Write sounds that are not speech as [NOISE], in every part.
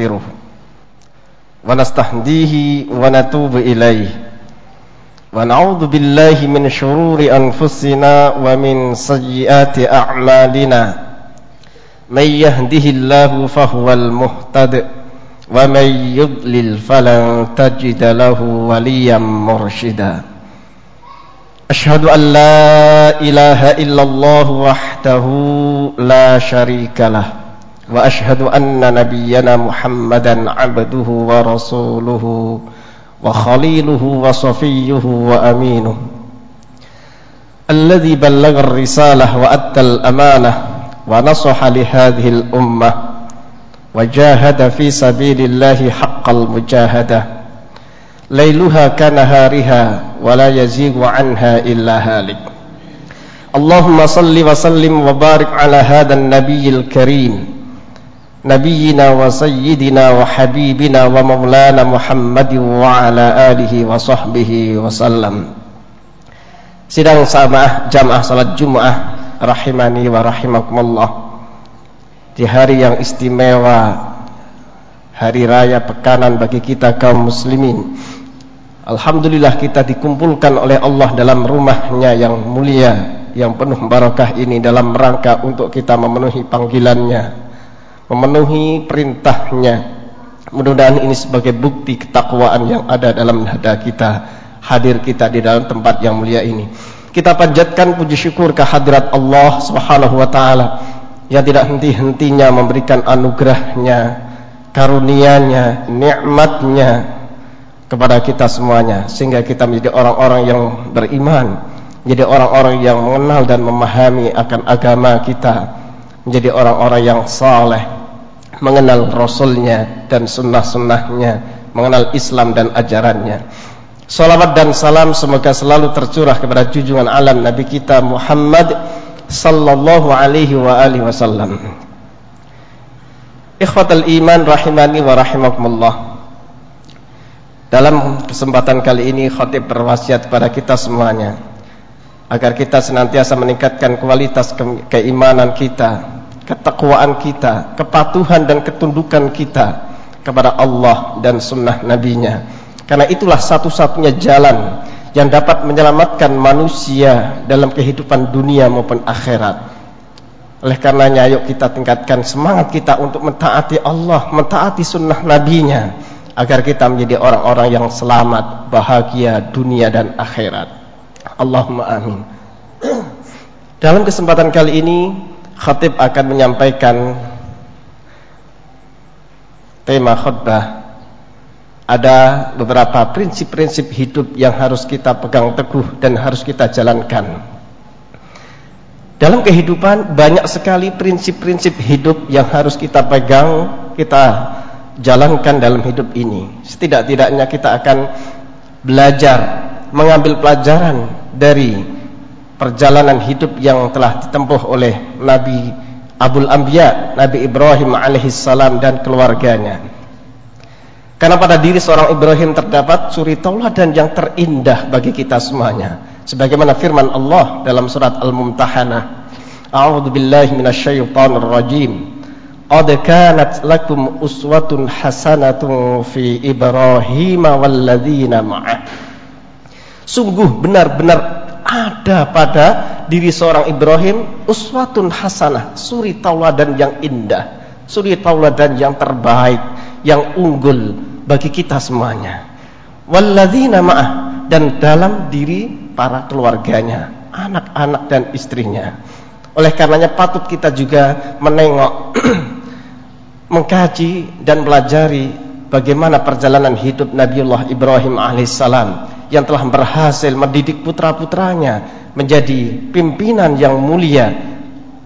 نستغفره ونستهديه ونتوب إليه ونعوذ بالله من شرور أنفسنا ومن سيئات أعمالنا من يهده الله فهو المهتد ومن يضلل فلن تجد له وليا مرشدا أشهد أن لا إله إلا الله وحده لا شريك له وأشهد أن نبينا محمدا عبده ورسوله وخليله وصفيه وأمينه الذي بلغ الرسالة وأدى الأمانة ونصح لهذه الأمة وجاهد في سبيل الله حق المجاهدة. ليلها كنهارها ولا يزيغ عنها إلا هالك. اللهم صل وسلم وبارك على هذا النبي الكريم. نبينا وسيدنا وحبيبنا ومولانا محمد وعلى آله وصحبه وسلم Sidang sama jamaah salat Jumat rahimani wa rahimakumullah Di hari yang istimewa Hari raya pekanan bagi kita kaum muslimin Alhamdulillah kita dikumpulkan oleh Allah dalam rumahnya yang mulia Yang penuh barakah ini dalam rangka untuk kita memenuhi panggilannya memenuhi perintahnya. Mudah-mudahan ini sebagai bukti ketakwaan yang ada dalam dada kita hadir kita di dalam tempat yang mulia ini. Kita panjatkan puji syukur kehadirat Allah subhanahu wa ta'ala yang tidak henti-hentinya memberikan anugerahnya karunianya, nikmatnya kepada kita semuanya sehingga kita menjadi orang-orang yang beriman menjadi orang-orang yang mengenal dan memahami akan agama kita menjadi orang-orang yang saleh mengenal Rasulnya dan sunnah-sunnahnya mengenal Islam dan ajarannya. Salawat dan salam semoga selalu tercurah kepada junjungan alam Nabi kita Muhammad sallallahu alaihi wa alihi wasallam. Ikhwatal iman rahimani wa rahimakumullah. Dalam kesempatan kali ini khatib berwasiat kepada kita semuanya agar kita senantiasa meningkatkan kualitas keimanan kita ketakwaan kita, kepatuhan dan ketundukan kita kepada Allah dan sunnah nabinya. Karena itulah satu-satunya jalan yang dapat menyelamatkan manusia dalam kehidupan dunia maupun akhirat. Oleh karenanya ayo kita tingkatkan semangat kita untuk mentaati Allah, mentaati sunnah nabinya agar kita menjadi orang-orang yang selamat, bahagia dunia dan akhirat. Allahumma amin. [CLEARS THROAT] Dalam kesempatan kali ini khatib akan menyampaikan tema khutbah ada beberapa prinsip-prinsip hidup yang harus kita pegang teguh dan harus kita jalankan. Dalam kehidupan banyak sekali prinsip-prinsip hidup yang harus kita pegang, kita jalankan dalam hidup ini. Setidak-tidaknya kita akan belajar, mengambil pelajaran dari perjalanan hidup yang telah ditempuh oleh Nabi Abul Anbiya, Nabi Ibrahim alaihissalam dan keluarganya. Karena pada diri seorang Ibrahim terdapat suri tauladan yang terindah bagi kita semuanya. Sebagaimana firman Allah dalam surat Al-Mumtahanah. A'udzu billahi minasyaitonir rajim. Qad kanat lakum uswatun hasanatun fi Ibrahim walladzina ma'ah. Sungguh benar-benar ada pada diri seorang Ibrahim uswatun hasanah, suri tauladan yang indah, suri tauladan yang terbaik, yang unggul bagi kita semuanya. Walladzina ma'ah dan dalam diri para keluarganya, anak-anak dan istrinya. Oleh karenanya patut kita juga menengok [CLEARS THROAT] mengkaji dan pelajari bagaimana perjalanan hidup Nabiullah Ibrahim alaihissalam yang telah berhasil mendidik putra-putranya menjadi pimpinan yang mulia.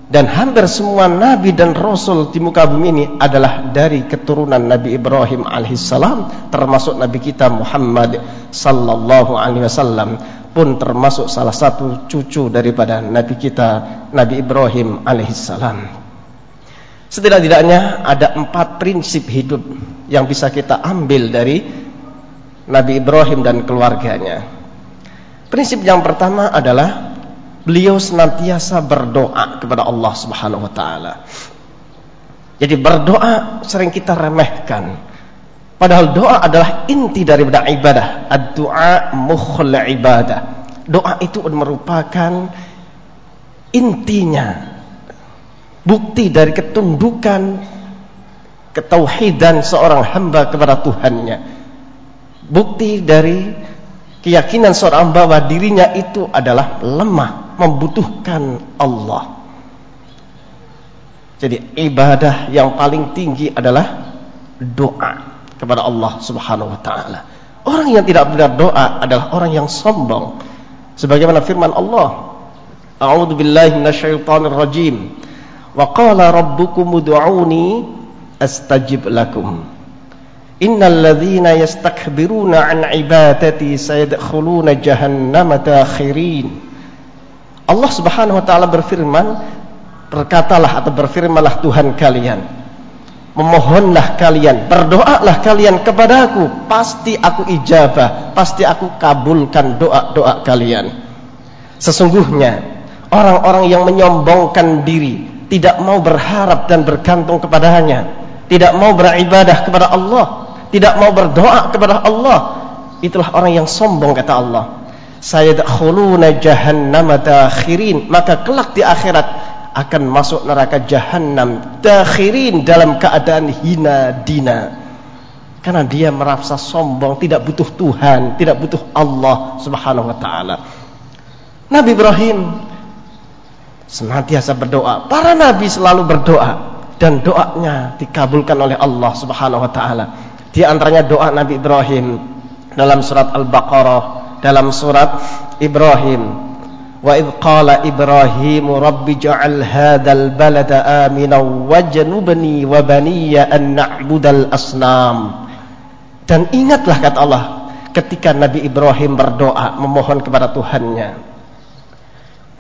Dan hampir semua nabi dan rasul di muka bumi ini adalah dari keturunan Nabi Ibrahim alaihissalam termasuk nabi kita Muhammad sallallahu alaihi wasallam pun termasuk salah satu cucu daripada nabi kita Nabi Ibrahim alaihissalam. Setidak-tidaknya ada empat prinsip hidup yang bisa kita ambil dari Nabi Ibrahim dan keluarganya. Prinsip yang pertama adalah beliau senantiasa berdoa kepada Allah Subhanahu wa taala. Jadi berdoa sering kita remehkan. Padahal doa adalah inti daripada ibadah. Ad-du'a mukhul ibadah. Doa itu merupakan intinya bukti dari ketundukan ketauhidan seorang hamba kepada Tuhannya. Bukti dari keyakinan seorang bahwa dirinya itu adalah lemah, membutuhkan Allah. Jadi ibadah yang paling tinggi adalah doa kepada Allah Subhanahu wa taala. Orang yang tidak benar doa adalah orang yang sombong. Sebagaimana firman Allah, A'udzu billahi minasyaitonir rajim. Wa qala rabbukum ud'uni astajib lakum. Innal ladzina yastakbiruna an ibadati sayadkhuluna. Allah Subhanahu wa taala berfirman, berkatalah atau berfirmanlah Tuhan kalian. Memohonlah kalian, berdoalah kalian kepadaku, pasti aku ijabah, pasti aku kabulkan doa-doa kalian. Sesungguhnya orang-orang yang menyombongkan diri, tidak mau berharap dan bergantung kepadanya, tidak mau beribadah kepada Allah, tidak mau berdoa kepada Allah. Itulah orang yang sombong kata Allah. Sayadkhuluna jahannam dakhirin. Maka kelak di akhirat akan masuk neraka jahanam dakhirin dalam keadaan hina dina. Karena dia merasa sombong tidak butuh Tuhan tidak butuh Allah subhanahu wa ta'ala. Nabi Ibrahim senantiasa berdoa. Para nabi selalu berdoa dan doanya dikabulkan oleh Allah subhanahu wa ta'ala di antaranya doa Nabi Ibrahim dalam surat Al-Baqarah, dalam surat Ibrahim. Wa idh qala Ibrahim rabbi ja'al hadzal balada amina wajnubni wa baniya an na'budal asnam. Dan ingatlah kata Allah ketika Nabi Ibrahim berdoa memohon kepada Tuhannya.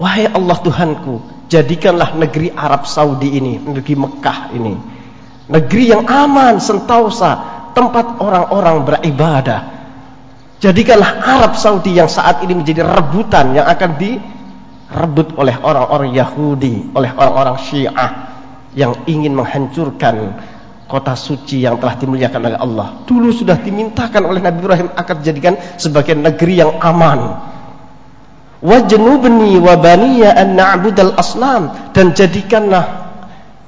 Wahai Allah Tuhanku, jadikanlah negeri Arab Saudi ini, negeri Mekah ini, negeri yang aman, sentosa, tempat orang-orang beribadah. Jadikanlah Arab Saudi yang saat ini menjadi rebutan yang akan direbut oleh orang-orang Yahudi, oleh orang-orang Syiah yang ingin menghancurkan kota suci yang telah dimuliakan oleh Allah. Dulu sudah dimintakan oleh Nabi Ibrahim akan dijadikan sebagai negeri yang aman. Wajnubni wa baniya an na'budal asnam dan jadikanlah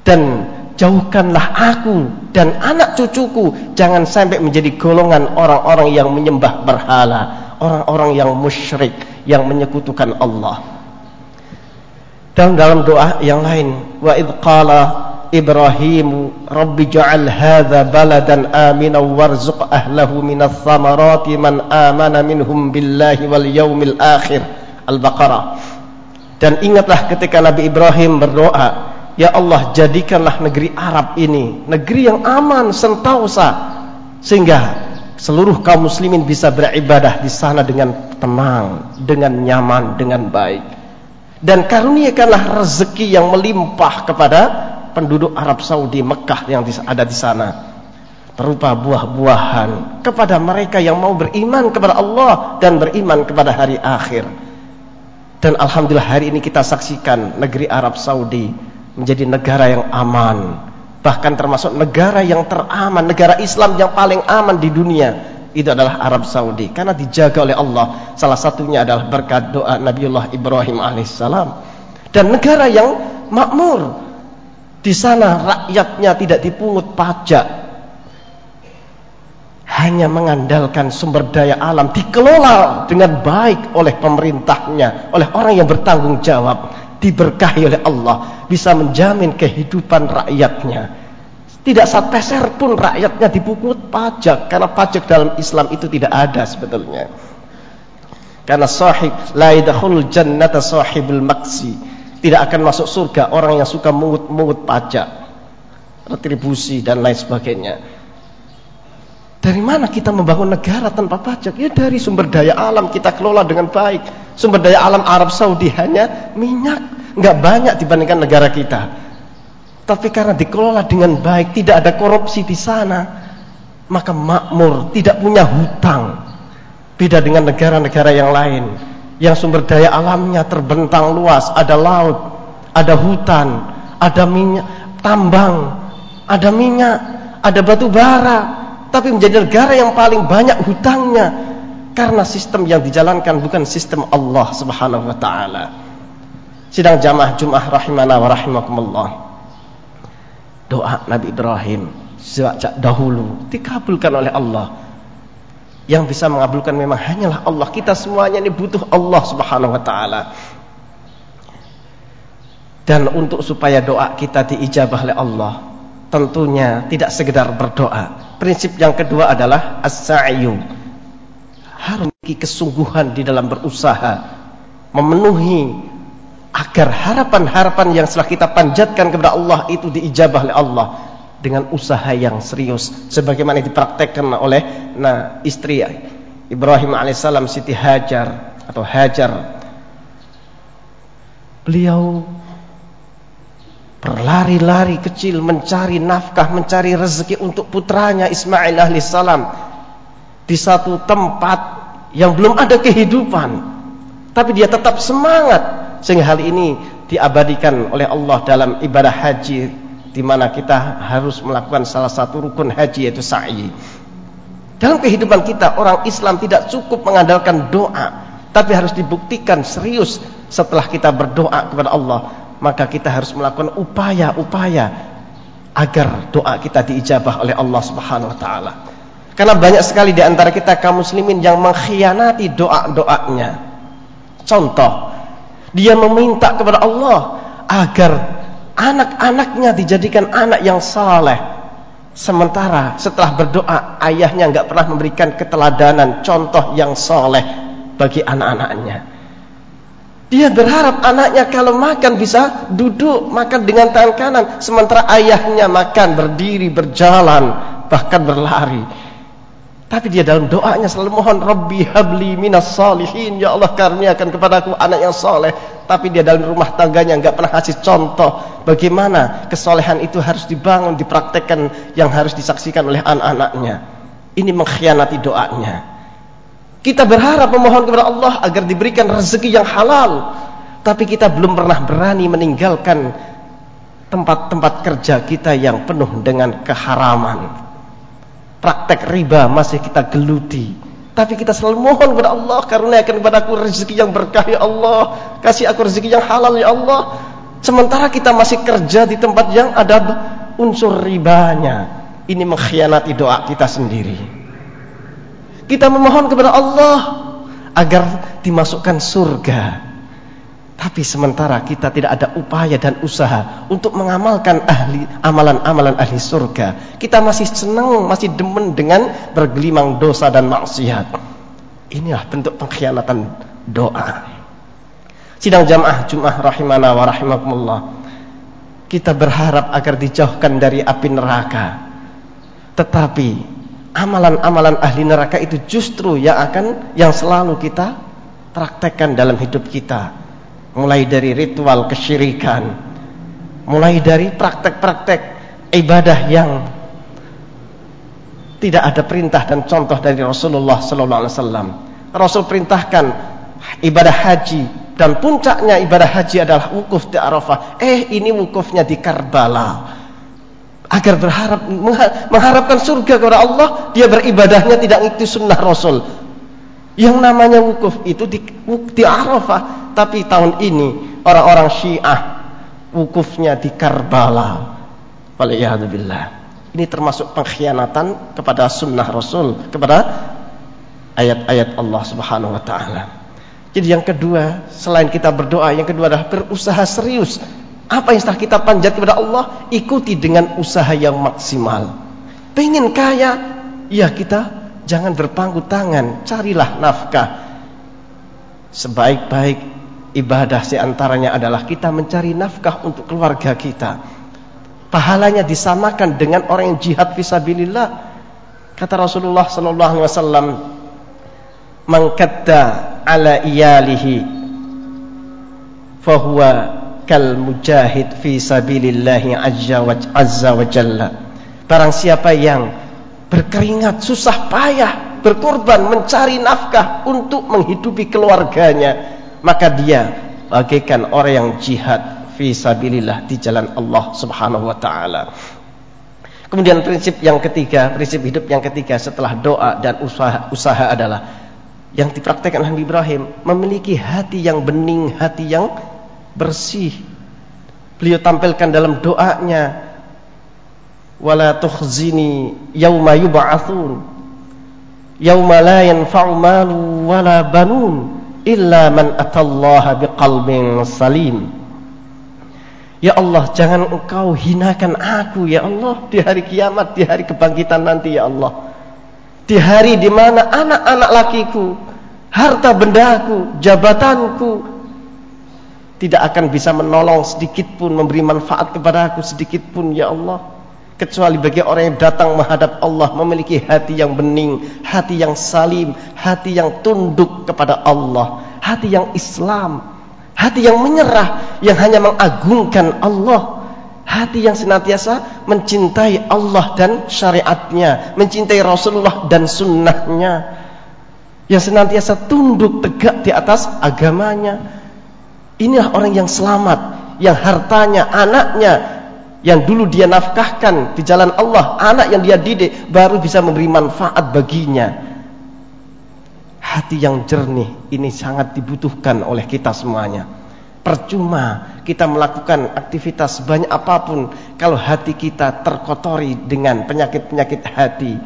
dan jauhkanlah aku dan anak cucuku jangan sampai menjadi golongan orang-orang yang menyembah berhala, orang-orang yang musyrik, yang menyekutukan Allah. Dan dalam doa yang lain, wa id qala Ibrahim Rabbi ja'al hadha baladan amina warzuq ahlahu minas thamarati man amana minhum billahi wal yawmil akhir Al-Baqarah dan ingatlah ketika Nabi Ibrahim berdoa Ya Allah jadikanlah negeri Arab ini negeri yang aman sentosa sehingga seluruh kaum muslimin bisa beribadah di sana dengan tenang, dengan nyaman, dengan baik. Dan karuniakanlah rezeki yang melimpah kepada penduduk Arab Saudi Mekah yang ada di sana berupa buah-buahan kepada mereka yang mau beriman kepada Allah dan beriman kepada hari akhir. Dan alhamdulillah hari ini kita saksikan negeri Arab Saudi menjadi negara yang aman. Bahkan termasuk negara yang teraman negara Islam yang paling aman di dunia itu adalah Arab Saudi. Karena dijaga oleh Allah salah satunya adalah berkat doa Nabiullah Ibrahim alaihissalam. Dan negara yang makmur di sana rakyatnya tidak dipungut pajak. Hanya mengandalkan sumber daya alam dikelola dengan baik oleh pemerintahnya oleh orang yang bertanggung jawab diberkahi oleh Allah bisa menjamin kehidupan rakyatnya. Tidak sepeser pun rakyatnya dipungut pajak karena pajak dalam Islam itu tidak ada sebetulnya. Karena sahib la yadkhulul jannata sahibul maksi. Tidak akan masuk surga orang yang suka mungut-mungut pajak retribusi dan lain sebagainya. Dari mana kita membangun negara tanpa pajak? Ya dari sumber daya alam kita kelola dengan baik. Sumber daya alam Arab Saudi hanya minyak, nggak banyak dibandingkan negara kita. Tapi karena dikelola dengan baik, tidak ada korupsi di sana, maka makmur, tidak punya hutang. Beda dengan negara-negara yang lain yang sumber daya alamnya terbentang luas, ada laut, ada hutan, ada minyak, tambang, ada minyak, ada batu bara, tapi menjadi negara yang paling banyak hutangnya karena sistem yang dijalankan bukan sistem Allah Subhanahu wa taala. Sidang jamaah Jumat rahimana wa rahimakumullah. Doa Nabi Ibrahim sejak dahulu dikabulkan oleh Allah. Yang bisa mengabulkan memang hanyalah Allah. Kita semuanya ini butuh Allah Subhanahu wa taala. Dan untuk supaya doa kita diijabah oleh Allah, tentunya tidak sekedar berdoa. Prinsip yang kedua adalah as-sa'yu. Harus kesungguhan di dalam berusaha memenuhi agar harapan-harapan yang setelah kita panjatkan kepada Allah itu diijabah oleh Allah dengan usaha yang serius sebagaimana dipraktekkan oleh nah istri Ibrahim alaihissalam Siti Hajar atau Hajar beliau berlari-lari kecil mencari nafkah, mencari rezeki untuk putranya Ismail alaihissalam di satu tempat yang belum ada kehidupan. Tapi dia tetap semangat sehingga hal ini diabadikan oleh Allah dalam ibadah haji di mana kita harus melakukan salah satu rukun haji yaitu sa'i. Dalam kehidupan kita orang Islam tidak cukup mengandalkan doa, tapi harus dibuktikan serius setelah kita berdoa kepada Allah maka kita harus melakukan upaya-upaya agar doa kita diijabah oleh Allah Subhanahu wa taala. Karena banyak sekali di antara kita kaum muslimin yang mengkhianati doa-doanya. Contoh, dia meminta kepada Allah agar anak-anaknya dijadikan anak yang saleh. Sementara setelah berdoa ayahnya nggak pernah memberikan keteladanan contoh yang soleh bagi anak-anaknya. Dia berharap anaknya kalau makan bisa duduk makan dengan tangan kanan, sementara ayahnya makan berdiri, berjalan, bahkan berlari. Tapi dia dalam doanya selalu mohon Rabbi habli minas salihin ya Allah karuniakan kepadaku anak yang soleh. Tapi dia dalam rumah tangganya enggak pernah kasih contoh bagaimana kesolehan itu harus dibangun, dipraktekkan yang harus disaksikan oleh anak-anaknya. Ini mengkhianati doanya. Kita berharap memohon kepada Allah agar diberikan rezeki yang halal. Tapi kita belum pernah berani meninggalkan tempat-tempat kerja kita yang penuh dengan keharaman. Praktek riba masih kita geluti. Tapi kita selalu mohon kepada Allah karena akan kepada aku rezeki yang berkah ya Allah. Kasih aku rezeki yang halal ya Allah. Sementara kita masih kerja di tempat yang ada unsur ribanya. Ini mengkhianati doa kita sendiri. Kita memohon kepada Allah agar dimasukkan surga. Tapi sementara kita tidak ada upaya dan usaha untuk mengamalkan ahli amalan-amalan ahli surga. Kita masih senang, masih demen dengan bergelimang dosa dan maksiat. Inilah bentuk pengkhianatan doa. Sidang jamaah Jumat rahimana wa rahimakumullah. Kita berharap agar dijauhkan dari api neraka. Tetapi amalan-amalan ahli neraka itu justru yang akan yang selalu kita praktekkan dalam hidup kita. Mulai dari ritual kesyirikan, mulai dari praktek-praktek ibadah yang tidak ada perintah dan contoh dari Rasulullah sallallahu alaihi wasallam. Rasul perintahkan ibadah haji dan puncaknya ibadah haji adalah wukuf di Arafah. Eh, ini wukufnya di Karbala agar berharap mengharapkan surga kepada Allah dia beribadahnya tidak itu sunnah Rasul yang namanya wukuf itu di, di Arafah. Tapi tahun ini orang-orang Syiah wukufnya di Karbala. Waliyahzubillah ini termasuk pengkhianatan kepada sunnah Rasul kepada ayat-ayat Allah subhanahu wa ta'ala. Jadi yang kedua selain kita berdoa yang kedua adalah berusaha serius. Apa yang setelah kita panjat kepada Allah, ikuti dengan usaha yang maksimal. Pengen kaya, ya kita jangan berpangku tangan, carilah nafkah. Sebaik-baik ibadah seantaranya adalah kita mencari nafkah untuk keluarga kita. Pahalanya disamakan dengan orang yang jihad fisabilillah. Kata Rasulullah sallallahu alaihi wasallam, "Man ala iyalihi fahuwa kal mujahid fi sabilillahi azza azza wa jalla. Barang siapa yang berkeringat susah payah berkorban mencari nafkah untuk menghidupi keluarganya maka dia bagaikan orang yang jihad fi sabilillah di jalan Allah Subhanahu wa taala Kemudian prinsip yang ketiga, prinsip hidup yang ketiga setelah doa dan usaha, usaha adalah yang dipraktekkan Nabi Ibrahim memiliki hati yang bening, hati yang bersih. Beliau tampilkan dalam doanya wala tukhzini yauma yub'atsun yauma la yanfa'u malu wala banun illa man atallaha biqalbin salim. Ya Allah, jangan engkau hinakan aku ya Allah di hari kiamat, di hari kebangkitan nanti ya Allah. Di hari di mana anak-anak lakiku, harta bendaku, jabatanku tidak akan bisa menolong sedikit pun memberi manfaat kepada aku sedikit pun ya Allah kecuali bagi orang yang datang menghadap Allah memiliki hati yang bening, hati yang salim, hati yang tunduk kepada Allah, hati yang Islam, hati yang menyerah, yang hanya mengagungkan Allah, hati yang senantiasa mencintai Allah dan syariatnya, mencintai Rasulullah dan sunnahnya, yang senantiasa tunduk tegak di atas agamanya. Inilah orang yang selamat, yang hartanya, anaknya, yang dulu dia nafkahkan di jalan Allah, anak yang dia didik baru bisa memberi manfaat baginya. Hati yang jernih ini sangat dibutuhkan oleh kita semuanya. Percuma kita melakukan aktivitas banyak apa pun kalau hati kita terkotori dengan penyakit-penyakit hati.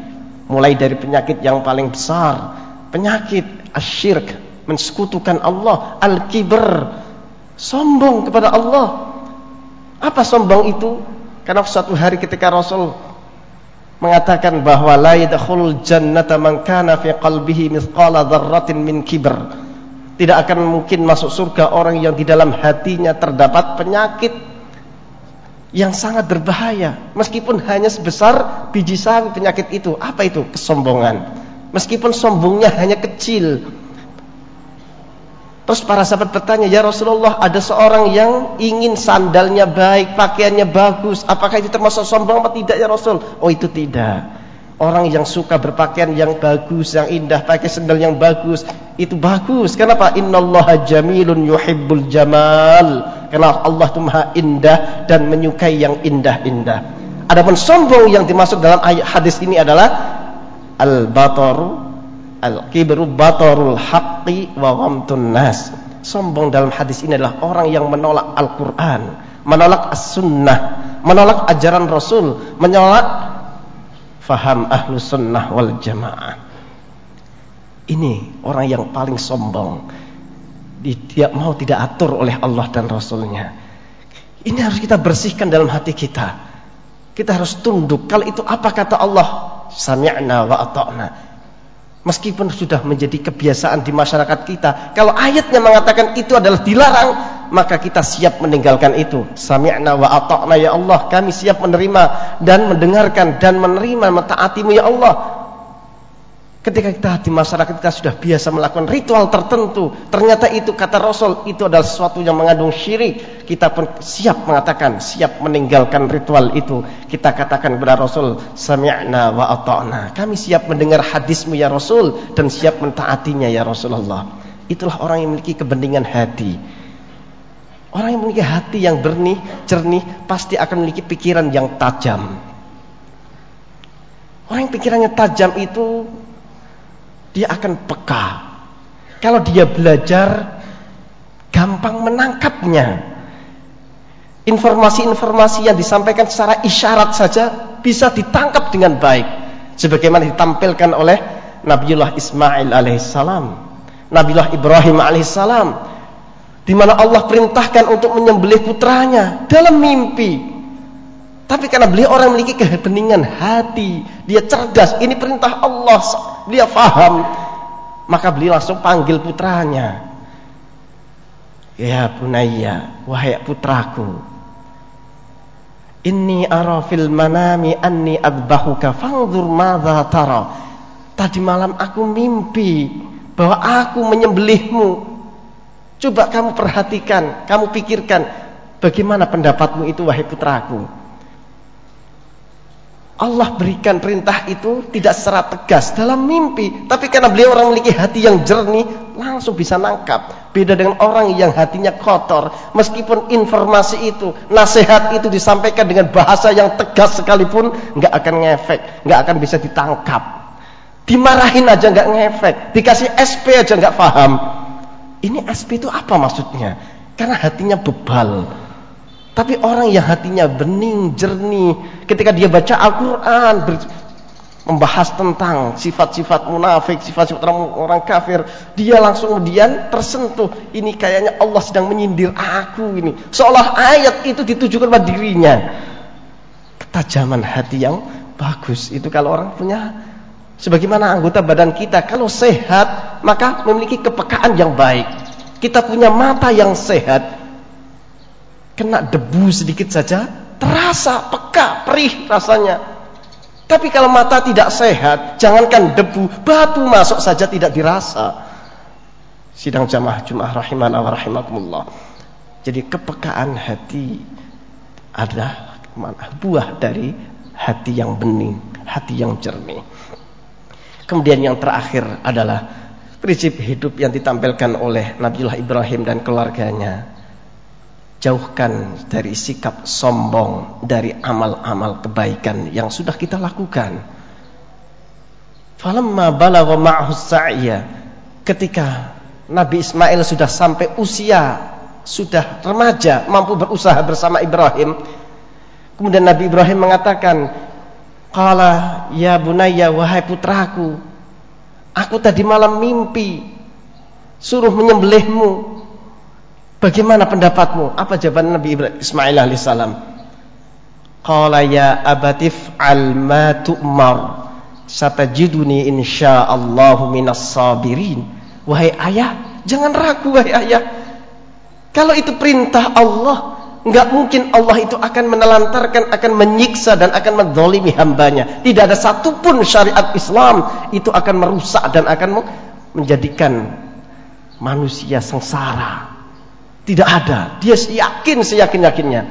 Mulai dari penyakit yang paling besar, penyakit asyirk, mensekutukan Allah, al-kibr, sombong kepada Allah apa sombong itu? Karena suatu hari ketika Rasul mengatakan bahwa la yadkhulul jannata man kana fi qalbihi mithqala dzarratin min kibr. Tidak akan mungkin masuk surga orang yang di dalam hatinya terdapat penyakit yang sangat berbahaya meskipun hanya sebesar biji sawi penyakit itu. Apa itu? Kesombongan. Meskipun sombongnya hanya kecil, Terus para sahabat bertanya, "Ya Rasulullah, ada seorang yang ingin sandalnya baik, pakaiannya bagus. Apakah itu termasuk sombong atau tidak ya Rasul?" Oh, itu tidak. Orang yang suka berpakaian yang bagus, yang indah, pakai sandal yang bagus, itu bagus. Kenapa? Innallaha jamilun yuhibbul jamal. Karena Allah itu Maha indah dan menyukai yang indah-indah. Adapun sombong yang dimaksud dalam ayat hadis ini adalah al-bataru Al-kibru batarul haqqi wa ghamtun nas. Sombong dalam hadis ini adalah orang yang menolak Al-Qur'an, menolak As-Sunnah, menolak ajaran Rasul, menolak faham ahlu sunnah wal jamaah. Ini orang yang paling sombong. Dia mau tidak atur oleh Allah dan Rasulnya. Ini harus kita bersihkan dalam hati kita. Kita harus tunduk. Kalau itu apa kata Allah? Sami'na wa ata'na. Meskipun sudah menjadi kebiasaan di masyarakat kita, kalau ayatnya mengatakan itu adalah dilarang, maka kita siap meninggalkan itu. Sami'na wa ata'na ya Allah, kami siap menerima dan mendengarkan dan menerima mentaatimu ya Allah. Ketika kita di masyarakat kita sudah biasa melakukan ritual tertentu, ternyata itu kata Rasul itu adalah sesuatu yang mengandung syirik. Kita pun siap mengatakan, siap meninggalkan ritual itu. Kita katakan kepada Rasul, sami'na wa ata'na. Kami siap mendengar hadismu ya Rasul dan siap mentaatinya ya Rasulullah. Itulah orang yang memiliki kebeningan hati. Orang yang memiliki hati yang bernih, jernih, pasti akan memiliki pikiran yang tajam. Orang yang pikirannya tajam itu dia akan peka. Kalau dia belajar, gampang menangkapnya. Informasi-informasi yang disampaikan secara isyarat saja bisa ditangkap dengan baik. Sebagaimana ditampilkan oleh Nabiullah Ismail alaihissalam, Nabiullah Ibrahim alaihissalam, di mana Allah perintahkan untuk menyembelih putranya dalam mimpi. Tapi karena beliau orang memiliki keheningan hati, dia cerdas, ini perintah Allah, dia faham. Maka beliau langsung panggil putranya. Ya bunayya, wahai putraku. Inni ara fil manami anni adbahuka fangdur madza tara. Tadi malam aku mimpi bahwa aku menyembelihmu. Coba kamu perhatikan, kamu pikirkan bagaimana pendapatmu itu wahai putraku. Allah berikan perintah itu tidak secara tegas dalam mimpi, tapi karena beliau orang memiliki hati yang jernih, langsung bisa nangkap. Beda dengan orang yang hatinya kotor. Meskipun informasi itu, nasihat itu disampaikan dengan bahasa yang tegas sekalipun, nggak akan ngefek, nggak akan bisa ditangkap. Dimarahin aja nggak ngefek, dikasih SP aja nggak paham. Ini SP itu apa maksudnya? Karena hatinya bebal. Tapi orang yang hatinya bening, jernih, ketika dia baca Al-Quran, membahas tentang sifat-sifat munafik, sifat-sifat orang, kafir, dia langsung kemudian tersentuh. Ini kayaknya Allah sedang menyindir aku ini. Seolah ayat itu ditujukan pada dirinya. Ketajaman hati yang bagus itu kalau orang punya sebagaimana anggota badan kita kalau sehat maka memiliki kepekaan yang baik. Kita punya mata yang sehat. Kena debu sedikit saja terasa peka, perih rasanya tapi kalau mata tidak sehat, jangankan debu, batu masuk saja tidak dirasa. Sidang jamaah Jumat rahiman wa rahimakumullah. Jadi kepekaan hati adalah buah dari hati yang bening, hati yang jernih. Kemudian yang terakhir adalah prinsip hidup yang ditampilkan oleh Nabiullah Ibrahim dan keluarganya jauhkan dari sikap sombong dari amal-amal kebaikan yang sudah kita lakukan. Falamma balagha ma'hu sa'ya. Ketika Nabi Ismail sudah sampai usia sudah remaja mampu berusaha bersama Ibrahim. Kemudian Nabi Ibrahim mengatakan qala ya bunayya wahai putraku aku tadi malam mimpi suruh menyembelihmu Bagaimana pendapatmu? Apa jawaban Nabi Ismail alaihissalam? Qala ya abatif al ma tu'mar satajiduni insyaallahu minas sabirin. Wahai ayah, jangan ragu wahai ayah. Kalau itu perintah Allah, enggak mungkin Allah itu akan menelantarkan, akan menyiksa dan akan menzalimi hambanya. Tidak ada satupun syariat Islam itu akan merusak dan akan menjadikan manusia sengsara tidak ada. Dia yakin seyakin-yakinnya.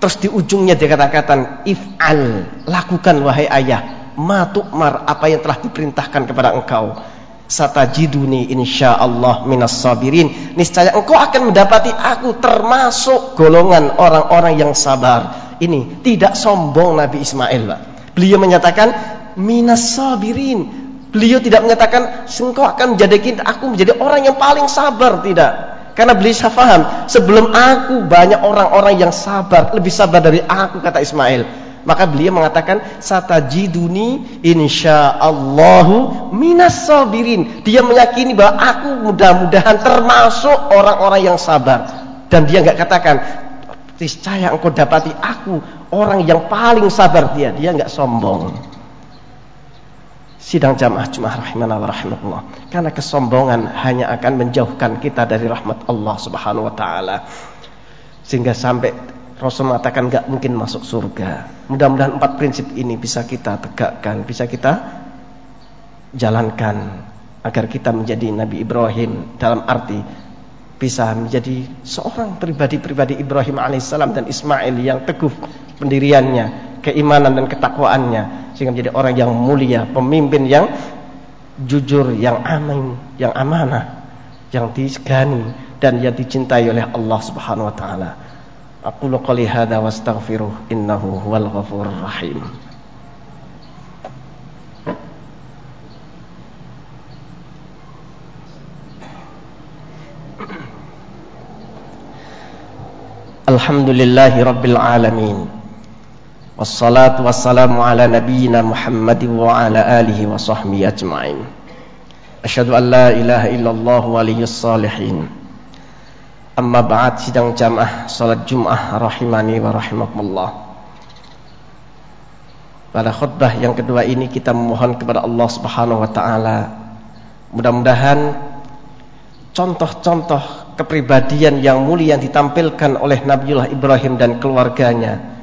Terus di ujungnya dia katakan, if'al, lakukan wahai ayah, ma tu'mar apa yang telah diperintahkan kepada engkau. Satajiduni insyaallah minas sabirin. Niscaya engkau akan mendapati aku termasuk golongan orang-orang yang sabar. Ini tidak sombong Nabi Ismail, Pak. Beliau menyatakan minas sabirin. Beliau tidak menyatakan engkau akan menjadikan aku menjadi orang yang paling sabar, tidak. Karena beliau faham, sebelum aku banyak orang-orang yang sabar, lebih sabar dari aku kata Ismail. Maka beliau mengatakan satajiduni insyaallahu minas sabirin. Dia meyakini bahwa aku mudah-mudahan termasuk orang-orang yang sabar. Dan dia enggak katakan niscaya engkau dapati aku orang yang paling sabar dia. Dia enggak sombong sidang jamaah Jumat rahimana wa rahimakumullah. Karena kesombongan hanya akan menjauhkan kita dari rahmat Allah Subhanahu wa taala. Sehingga sampai Rasul mengatakan enggak mungkin masuk surga. Mudah-mudahan empat prinsip ini bisa kita tegakkan, bisa kita jalankan agar kita menjadi Nabi Ibrahim dalam arti bisa menjadi seorang pribadi-pribadi Ibrahim alaihissalam dan Ismail yang teguh pendiriannya, keimanan dan ketakwaannya sehingga menjadi orang yang mulia, pemimpin yang jujur, yang aman, yang amanah, yang disegani dan yang dicintai oleh Allah Subhanahu wa taala. Aku qouli hadza wastaghfiruh innahu huwal ghafurur rahim. Alhamdulillahi rabbil alamin. Wassalatu wassalamu ala nabiyyina Muhammad wa ala alihi wa sahbihi ajma'in. Asyhadu an la ilaha illallah waliyyus salihin. Amma ba'd sidang jamaah salat Jumat rahimani wa rahimakumullah. Pada khutbah yang kedua ini kita memohon kepada Allah Subhanahu wa taala mudah-mudahan contoh-contoh kepribadian yang mulia yang ditampilkan oleh Nabiullah Ibrahim dan keluarganya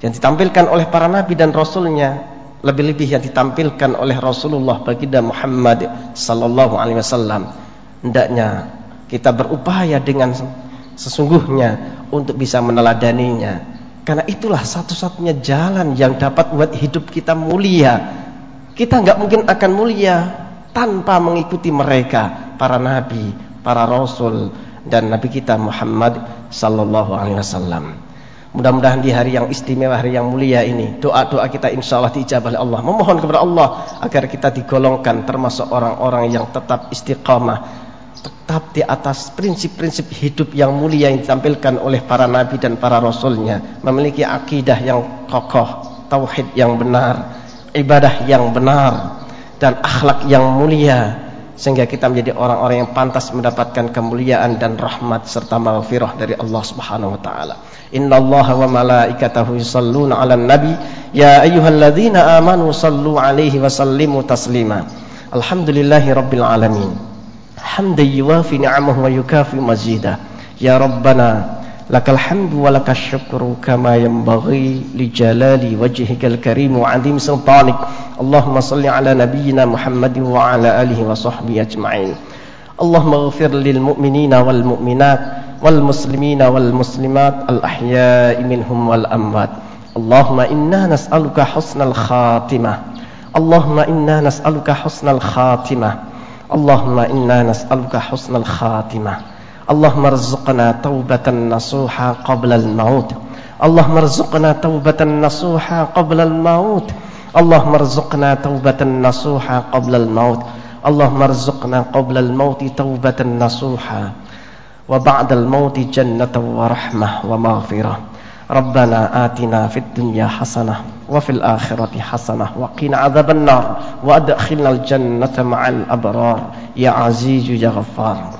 yang ditampilkan oleh para nabi dan rasulnya lebih-lebih yang ditampilkan oleh Rasulullah baginda Muhammad sallallahu alaihi wasallam. Hendaknya kita berupaya dengan sesungguhnya untuk bisa meneladaninya. Karena itulah satu-satunya jalan yang dapat buat hidup kita mulia. Kita nggak mungkin akan mulia tanpa mengikuti mereka para nabi para rasul dan nabi kita Muhammad sallallahu alaihi wasallam. Mudah-mudahan di hari yang istimewa, hari yang mulia ini, doa-doa kita insya Allah diijabah oleh Allah. Memohon kepada Allah agar kita digolongkan termasuk orang-orang yang tetap istiqamah, tetap di atas prinsip-prinsip hidup yang mulia yang ditampilkan oleh para nabi dan para rasulnya. Memiliki akidah yang kokoh, tauhid yang benar, ibadah yang benar, dan akhlak yang mulia sehingga kita menjadi orang-orang yang pantas mendapatkan kemuliaan dan rahmat serta maghfirah dari Allah Subhanahu wa taala. Innallaha wa malaikatahu yusalluna 'alan nabi ya ayyuhalladzina amanu sallu 'alaihi wa sallimu taslima. Alhamdulillahi rabbil alamin. Hamdan yuwafi ni'amahu wa yukafi mazidah. Ya Rabbana lakal hamdu wa lakal syukru kama yanbaghi li jalali wajhikal karim wa 'azim sultanik. اللهم صل على نبينا محمد وعلى آله وصحبه أجمعين اللهم اغفر للمؤمنين والمؤمنات والمسلمين والمسلمات الأحياء منهم والأموات اللهم إنا نسألك حسن الخاتمة اللهم إنا نسألك حسن الخاتمة اللهم إنا نسألك حسن الخاتمة اللهم ارزقنا توبة نصوحا قبل الموت. اللهم ارزقنا توبة نصوحا قبل الموت. اللهم ارزقنا توبة نصوحا قبل الموت. اللهم ارزقنا قبل الموت توبة نصوحا وبعد الموت جنة ورحمة ومغفرة. ربنا آتنا في الدنيا حسنة وفي الآخرة حسنة وقنا عذاب النار وأدخلنا الجنة مع الأبرار. يا عزيز يا غفار.